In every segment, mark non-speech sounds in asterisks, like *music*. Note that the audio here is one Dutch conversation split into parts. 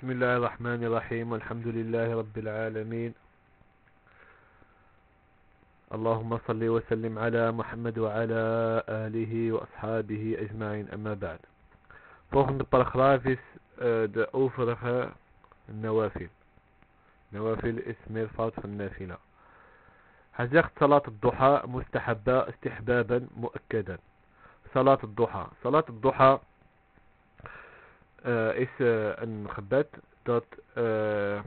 بسم الله الرحمن الرحيم والحمد لله رب العالمين اللهم صل وسلم على محمد وعلى آله وأصحابه أجمعين أما بعد فوقنا دا أوفرها النوافل نوافل اسم الفاتح في النافلة حزيخت صلاة الضحى مستحبة استحبابا مؤكدا صلاة الضحى, صلاة الضحى uh, is uh, een gebed dat uh,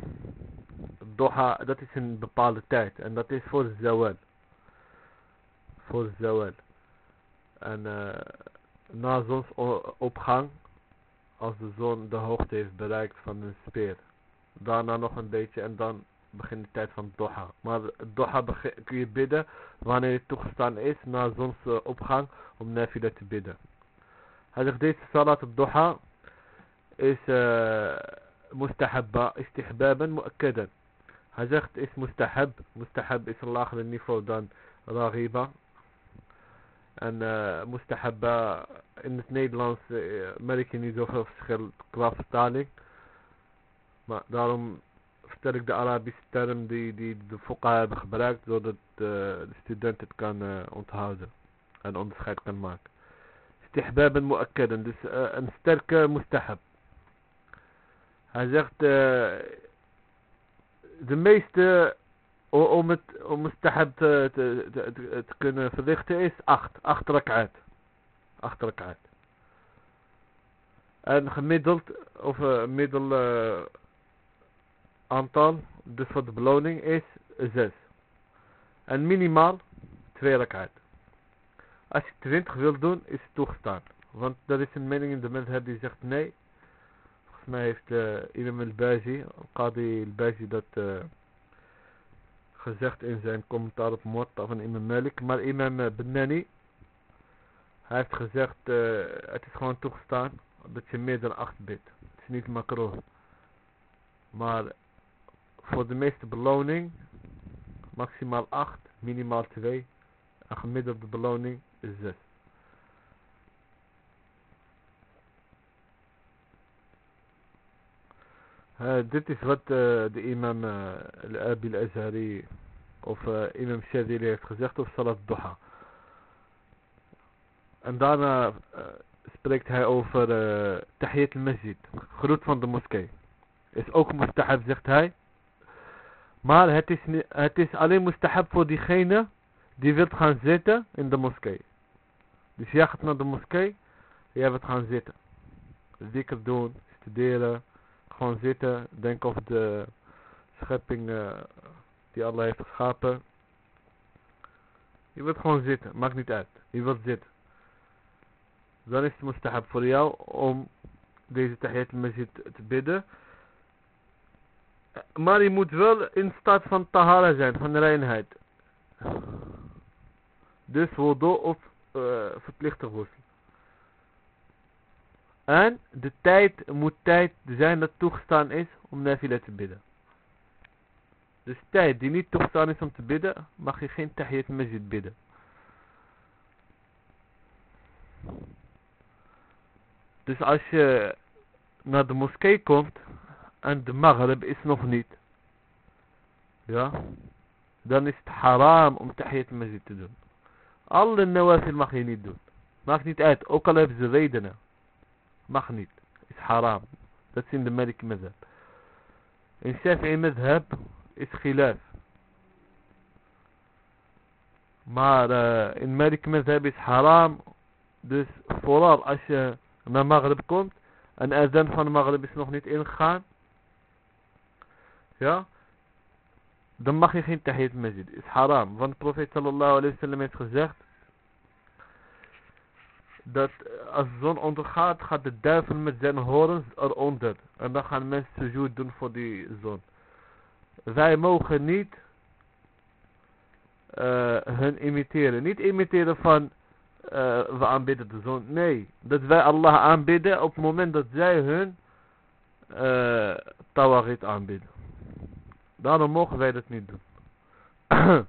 duha, dat is een bepaalde tijd. En dat is voor zawal. Voor zawal. En na zonsopgang als de zon de hoogte heeft bereikt van een speer. Daarna nog een beetje en dan begint de tijd van Doha. Maar Doha kun je bidden wanneer het toegestaan is na zonsopgang om nafila te bidden. Hij zegt deze salat op Doha is uh, mustahabba, istihbaban, muakkadan. Hij zegt is mustahab. Mustahab is een lager niveau dan raghiba. En uh, mustahabba in het Nederlands uh, merk je niet zoveel verschil qua vertaling. Maar daarom vertel ik de Arabische term die, die de fuqa hebben gebruikt, zodat uh, de student het kan Hij zegt, de meeste om het om mustahab te, te, te, kunnen verrichten is 8. 8 rak'at. 8 rak'at. En gemiddeld, of uh, middel uh, aantal, dus voor de beloning is 6. En minimaal 2 rak'at. Als je 20 wil doen, is het toegestaan. Want er is een mening in de mensheid die zegt nee. Volgens mij heeft uh, Imam al-Bazi, Qadi al-Bazi dat... Gezegd in zijn commentaar op Muwatta van Imam Malik. Maar Imam Benani, heeft gezegd, het is gewoon toegestaan dat je meer dan 8 bidt. Het is niet makro. Maar voor de meeste beloning, maximaal 8, minimaal 2. En gemiddelde beloning is 6. Uh, dit is wat uh, de imam uh, al-Azhari of imam Shadili heeft gezegd over Salat Duha. En daarna spreekt hij over Tahiyat al-Masjid, groet van de moskee. Is ook mustahab zegt hij. Maar het is, het is alleen mustahab voor diegene die wilt gaan zitten in de moskee. Dus jij gaat naar de moskee, jij wilt gaan zitten. Zikr doen, studeren gewoon zitten, denk over de schepping die Allah heeft geschapen. Je wilt gewoon zitten, maakt niet uit. Je wilt zitten. Dan is het mustahab voor jou om deze tahiyat al-masjid te bidden. Maar je moet wel in staat van tahara zijn, van reinheid. Dus wudu of uh, verplichte ghusl. En de tijd moet tijd zijn dat toegestaan is om nafila te bidden. Dus tijd die niet toegestaan is om te bidden, mag je geen tahiyat masjid bidden. Dus als je naar de moskee komt en de maghrib is nog niet. Ja. Dan is het haram om tahiyat masjid te doen. Alle nawafil mag je niet doen. Maakt niet uit, ook al hebben ze redenen. Mag niet. Is haram. Dat is in de Maliki madhab. In Shafi'i madhab is khilaf. Maar uh, in Maliki madhab is haram. Dus vooral als je naar Maghrib komt. En azan van Maghrib is nog niet ingegaan. Ja. Dan mag je geen tahiyat masjid. Is haram. Want de profeet sallallahu alayhi wa sallam heeft gezegd dat als de zon ondergaat, gaat de duivel met zijn horens eronder. En dan gaan mensen sujud doen voor die zon. Wij mogen niet uh, hun imiteren. Niet imiteren van uh, we aanbidden de zon. Nee, dat wij Allah aanbidden op het moment dat zij hun uh, tawagit aanbidden. Daarom mogen wij dat niet doen. *clears throat*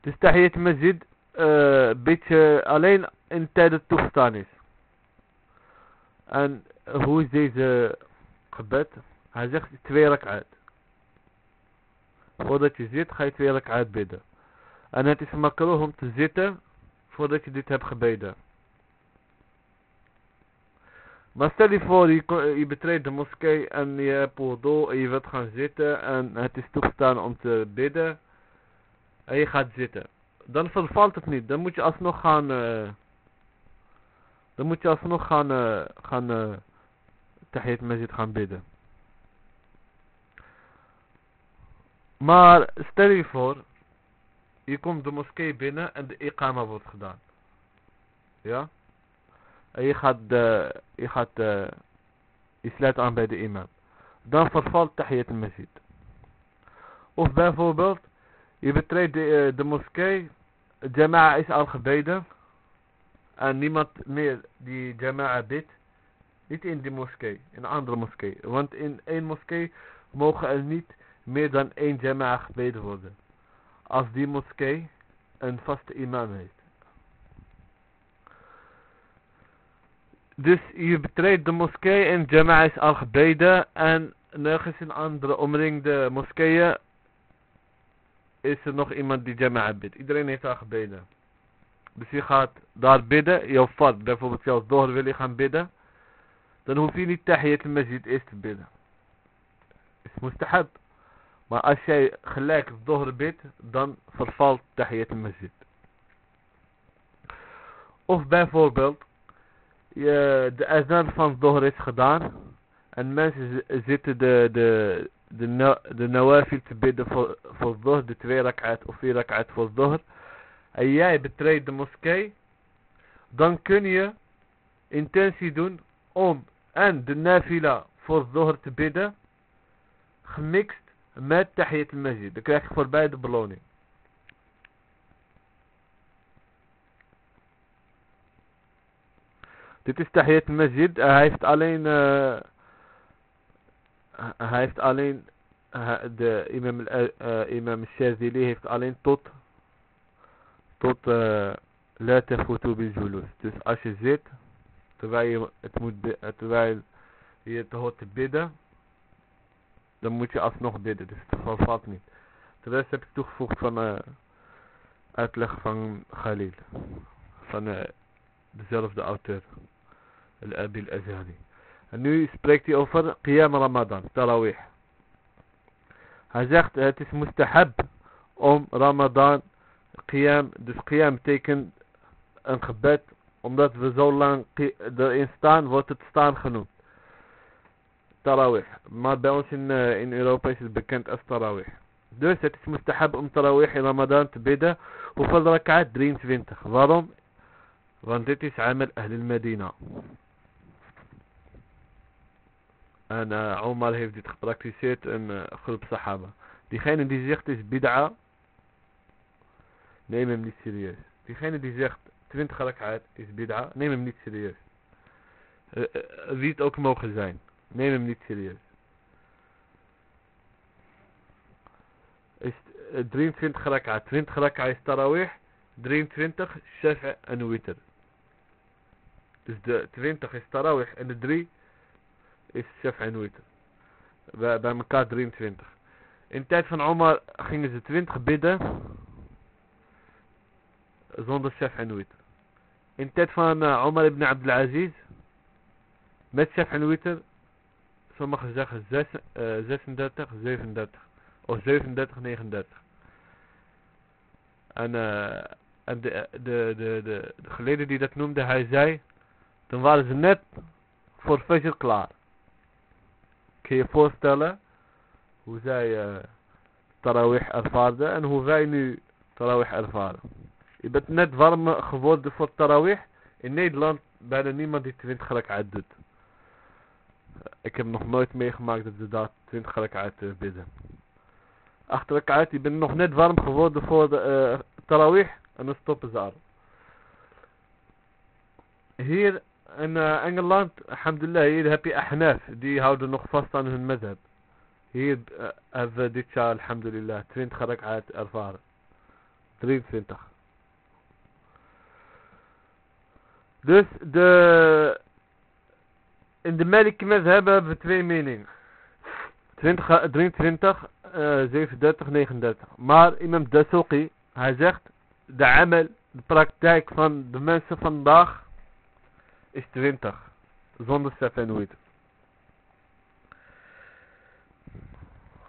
dus tahiyat masjid uh, beetje alleen in tijden toegestaan is. En hoe is deze gebed. Hij zegt twee rak'at. Voordat je zit ga je twee rak'at bidden. En het is makkelijk om te zitten voordat je dit hebt gebeden. Maar stel je voor, je, je betreedt de moskee en je hebt wudu en je wilt gaan zitten en het is toegestaan om te bidden. En je gaat zitten. Dan vervalt het niet. Dan moet je alsnog gaan... Uh, dan moet je alsnog gaan... Uh, gaan uh, gaan bidden. Maar stel je voor... Je komt de moskee binnen en de iqama wordt gedaan. Ja? En je gaat, de, je gaat, uh, je sluit aan bij de imam. Dan vervalt tahiyat masjid. Of bijvoorbeeld, je betreedt de, de moskee, jama'a is al gebeden. En niemand meer die jama'a bidt. Niet in die moskee, in een andere moskee. Want in één moskee mogen er niet meer dan één jama'a gebeden worden. Als die moskee een vaste imam heeft. Dus je betreedt de moskee en Jama'a is al gebeden. En nergens in andere omringde moskeeën is er nog iemand die Jama'a bidt. Iedereen heeft al gebeden. Dus je gaat daar bidden. Je vat bijvoorbeeld zelfs door wil je gaan bidden. Dan hoef je niet tahiyat al-masjid eerst te bidden. Is mustahab. Maar als jij gelijk door bidt, dan vervalt tahiyat al-masjid. Of bijvoorbeeld, je, de azan van Zohr is gedaan. En mensen zitten de, de, de, de nawafil te bidden voor, voor Zohr, de twee rak'at of vier rak'at voor Zohr. En jij betreedt de moskee. Dan kun je intentie doen om en de nafila voor Zohr te bidden. Gemixt met tahiyat al-masjid. Dan krijg je voor beide beloning. Dit is Tahiyat Masjid. Hij heeft alleen... Uh, hij heeft alleen... Uh, de imam, uh, imam Shazili heeft alleen tot... Tot... La tafutu julus. Dus als je zit... Terwijl je het moet... Terwijl je het hoort te bidden... Dan moet je alsnog bidden. Dus het valt niet. De rest heb ik toegevoegd van... uitleg van Khalil. Van dezelfde auteur. Al-Abi al-Azhari. En nu spreekt hij over Qiyam Ramadan, Tarawih. Hij zegt het is mustahab om Ramadan Qiyam, dus Qiyam betekent een gebed, omdat we zo lang erin staan, wordt het staan genoemd. Tarawih. Maar bij ons in, uh, in Europa is het bekend als Tarawih. Dus het is mustahab om Tarawih in Ramadan te bidden. Hoeveel rak'at? 23. Waarom? Want dit is Amal Ahl al-Medina. En uh, Omar heeft dit gepraktiseerd in uh, groep Sahaba. Diegene die zegt is bid'a, neem hem niet serieus. Diegene die zegt 20 rak'at is bid'a, neem hem niet serieus. Uh, wie het ook mogen zijn, neem hem niet serieus. Is 23 rak'at, 20 rak'at is tarawih, 23 shafa en witr. Dus de 20 is tarawih en de 3 is Shaf en. Bij, bij elkaar 23. In de tijd van Omar gingen ze 20 bidden. Zonder en Witr. In de tijd van uh, Omar ibn Abdelaziz. Met en Witr. Sommigen zeggen 6, uh, 36, 37. Of 37, 39. En, uh, en de, de, de, de, de geleden die dat noemde, hij zei. Dan waren ze net voor Fajr klaar. Kun je je voorstellen hoe zij tarawih ervaarden en hoe wij nu tarawih ervaren. Je bent net warm geworden voor tarawih. In Nederland bijna niemand die 20 uit doet. Ik heb nog nooit meegemaakt dat ze daar 20 uit uh, bidden. Achter uit, je bent nog net warm geworden voor de uh, tarawih en dan stoppen ze. Hier in uh, Engeland, alhamdulillah, hier heb je ahnaf. Die houden nog vast aan hun madhab. Hier hebben we dit jaar, alhamdulillah, 20 rak'at ervaren. 23. Dus de... in de Maliki hebben we twee meningen. 20, eh, 23, eh 37, 39. Maar imam Dasuki, hij zegt, de amal, de praktijk van de mensen vandaag is 20. Zonder sef en.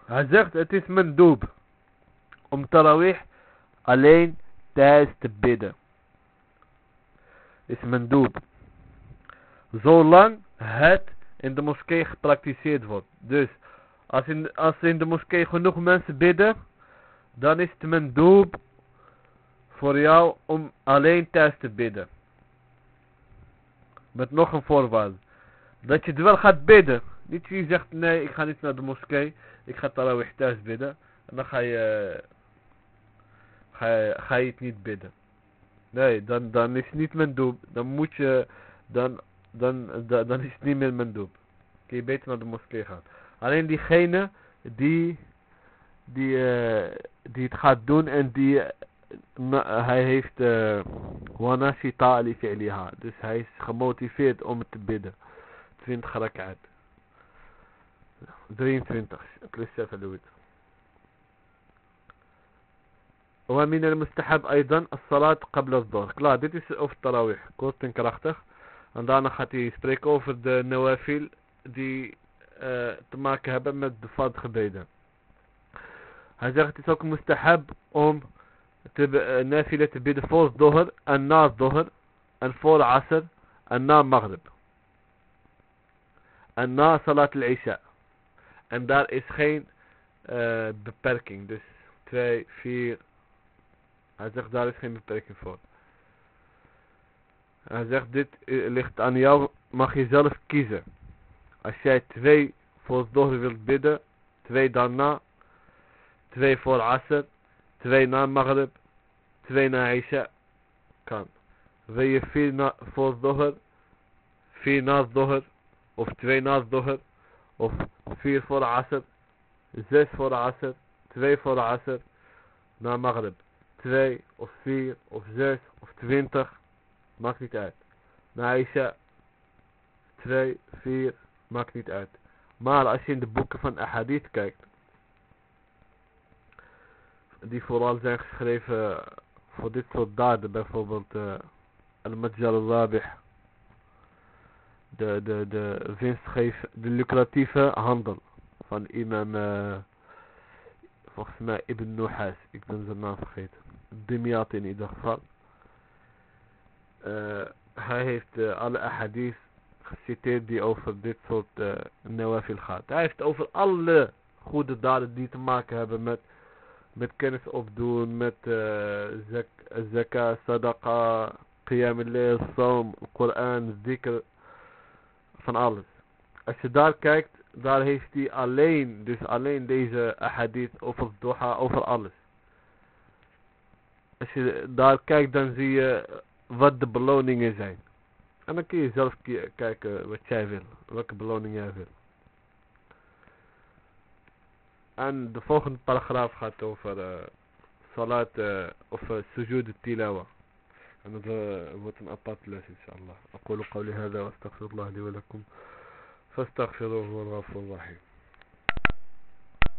Hij zegt, het is mijn om tarawih alleen thuis te bidden. Is mijn doop. Zolang het in de moskee gepraktiseerd wordt. Dus als in, als in de moskee genoeg mensen bidden, dan is het mijn doel voor jou om alleen thuis te bidden. Met nog een voorwaarde. Dat je het wel gaat bidden. Niet je zegt, nee, ik ga niet naar de moskee. Ik ga tarawih thuis bidden. En dan ga je, ga je, ga je het niet bidden. Nee, dan, dan is niet mijn doel. Dan moet je, dan, dan, dan, is het niet meer mijn doel. Kun je beter naar de moskee gaan. Alleen diegene die, die, uh, die het gaat doen en die, uh, hij heeft wanashi ta'ali fi'liha. Dus hij is gemotiveerd om te bidden. 20 rak'at. 23. Ik lees even ومن المستحب أيضا الصلاة قبل الظهر. كلا ديت اس اوف التراويح كوستن كراختر عندنا دانا خاتي سبريك اوفر النوافل دي تما كهبة مد فاض خبيدا هذا أختي سوك مستحب ام تب نافلة تبيد فوز ظهر الناس ظهر الفور عصر النام مغرب النا صلاة العشاء ان دار اسخين أه بباركينج دس تري فير Hij zegt daar is geen beperking voor. Hij zegt dit ligt aan jou, mag je zelf kiezen. Als jij twee voor Dohr wilt bidden, twee daarna, twee voor Asr, twee na Maghrib, twee na Isha, kan. Wil je vier na, voor Dohr, vier na Dohr, of twee na Dohr, of vier voor Asr, zes voor Asr, twee voor Asr, na Maghrib. Twee, of vier, of zes, of twintig, maakt niet uit. Na Isha, twee, vier, maakt niet uit. Maar als je in de boeken van Ahadith kijkt, die vooral zijn geschreven voor dit soort daden, bijvoorbeeld uh, Al-Majal al-Rabih, de, de, de de lucratieve handel van imam, uh, volgens mij Ibn Nuhas, ik ben zijn naam vergeten, Dimyat in ieder geval. Hij heeft alle ahadith geciteerd die over dit soort uh, gaat. Hij heeft over alle goede daden die te maken hebben met, met kennis opdoen, met zak, zakah, sadaqa, qiyam al-layl, Koran, zikr, van alles. Als je daar kijkt, daar heeft hij alleen, dus alleen deze ahadith over duha, over alles Als je daar kijkt, dan zie je wat de beloningen zijn. En dan kun je zelf kijken wat jij wil. Welke beloning jij wil. En de volgende paragraaf gaat over uh, salat uh, of uh, sujud tilawa. En dat wordt een apart les inshallah. أقول قولي هذا واستغفر الله لي ولكم فاستغفروه هو الغفور الرحيم